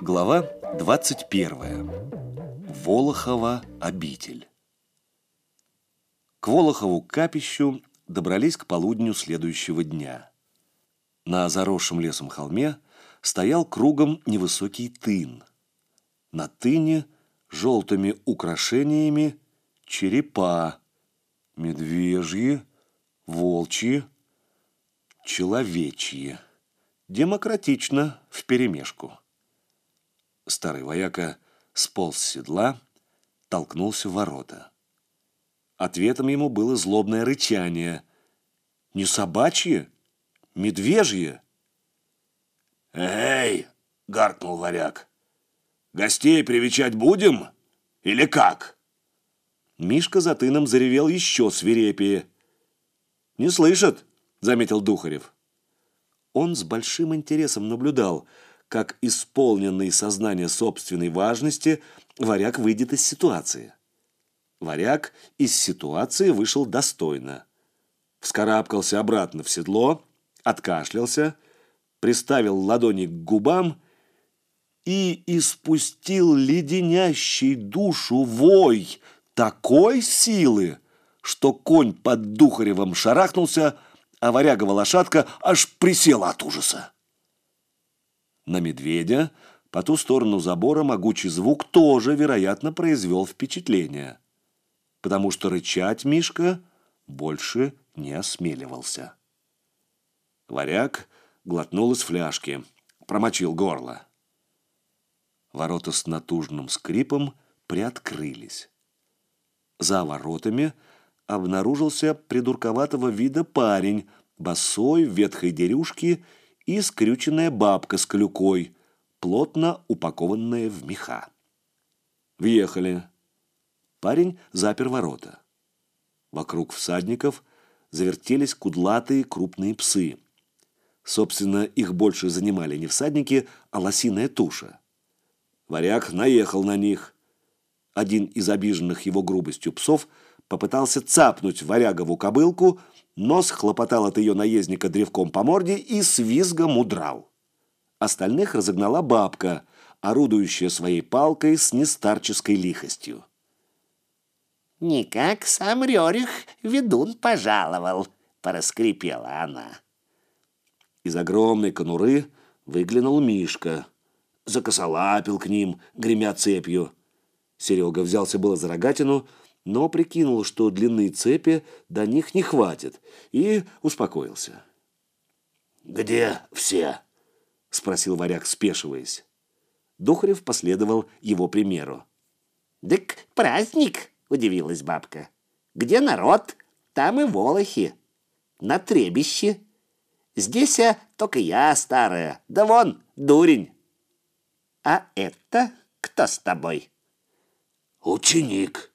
Глава 21. Волохова обитель. К Волохову капищу добрались к полудню следующего дня. На заросшем лесом холме стоял кругом невысокий тын. На тыне желтыми украшениями черепа, медвежьи, волчьи, человечьи. Демократично вперемешку. Старый вояка сполз с седла, толкнулся в ворота. Ответом ему было злобное рычание. «Не собачье? Медвежье?» «Эй!» — гаркнул варяг. «Гостей привечать будем? Или как?» Мишка за тыном заревел еще свирепее. «Не слышат!» — заметил Духарев. Он с большим интересом наблюдал, как исполненный сознание собственной важности варяг выйдет из ситуации. Варяг из ситуации вышел достойно. Вскарабкался обратно в седло, откашлялся, приставил ладони к губам и испустил леденящий душу вой такой силы, что конь под Духаревым шарахнулся, а варягова лошадка аж присела от ужаса. На медведя по ту сторону забора могучий звук тоже, вероятно, произвел впечатление, потому что рычать Мишка больше не осмеливался. Варяг глотнул из фляжки, промочил горло. Ворота с натужным скрипом приоткрылись. За воротами – обнаружился придурковатого вида парень, босой, в ветхой дерюшке и скрюченная бабка с клюкой, плотно упакованная в меха. Въехали. Парень запер ворота. Вокруг всадников завертелись кудлатые крупные псы. Собственно, их больше занимали не всадники, а лосиная туша. Варяг наехал на них. Один из обиженных его грубостью псов – попытался цапнуть варягову кобылку, но схлопотал от ее наездника древком по морде и с визгом удрал. Остальных разогнала бабка, орудующая своей палкой с нестарческой лихостью. «Никак сам Рерих ведун пожаловал», — пораскрипела она. Из огромной конуры выглянул Мишка. Закосолапил к ним, гремя цепью. Серега взялся было за рогатину, но прикинул, что длины цепи до них не хватит, и успокоился. «Где все?» – спросил варяг, спешиваясь. Духарев последовал его примеру. «Дык праздник!» – удивилась бабка. «Где народ, там и волохи. На требище. Здесь я только я старая, да вон дурень. А это кто с тобой?» «Ученик»,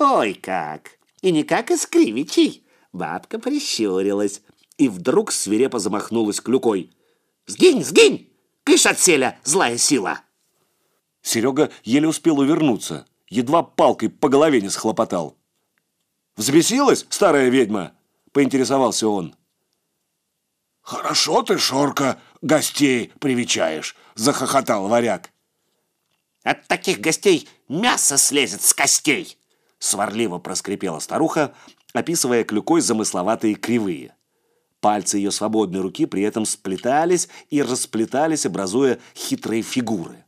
Ой как! И не как из кривичей. Бабка прищурилась и вдруг свирепо замахнулась клюкой. «Сгинь, сгинь! Кыш отселя, злая сила!» Серега еле успел увернуться, едва палкой по голове не схлопотал. «Взбесилась, старая ведьма?» – поинтересовался он. «Хорошо ты, Шорка, гостей привечаешь!» – захохотал варяг. «От таких гостей мясо слезет с костей!» сварливо проскрипела старуха, описывая клюкой замысловатые кривые. Пальцы ее свободной руки при этом сплетались и расплетались, образуя хитрые фигуры.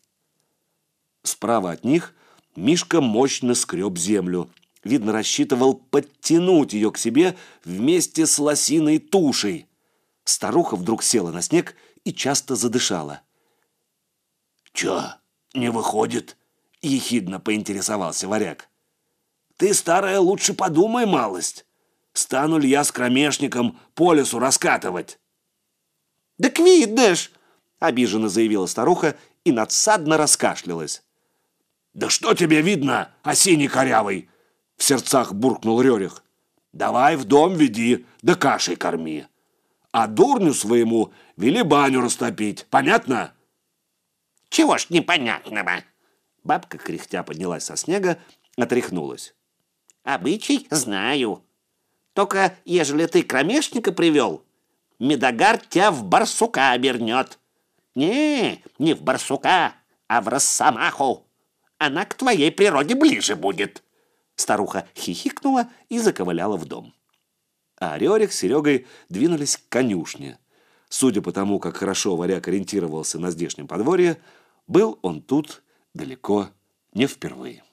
Справа от них Мишка мощно скреб землю. Видно, рассчитывал подтянуть ее к себе вместе с лосиной тушей. Старуха вдруг села на снег и часто задышала. «Чё, не выходит?» – ехидно поинтересовался варяг. Ты, старая, лучше подумай малость. Стану ли я с кромешником по лесу раскатывать? «Так видно ж!» — обиженно заявила старуха и надсадно раскашлялась. «Да что тебе видно, осенний корявый?» — в сердцах буркнул Рерих. «Давай в дом веди, да кашей корми. А дурню своему вели баню растопить. Понятно? Чего ж непонятного? Бабка кряхтя поднялась со снега, отряхнулась. Обычай знаю. Только ежели ты кромешника привел, Медогар тебя в барсука обернет. Не, не в барсука, а в росомаху. Она к твоей природе ближе будет. Старуха хихикнула и заковыляла в дом. А Рерик с Серегой двинулись к конюшне. Судя по тому, как хорошо варяг ориентировался на здешнем подворье, был он тут далеко не впервые.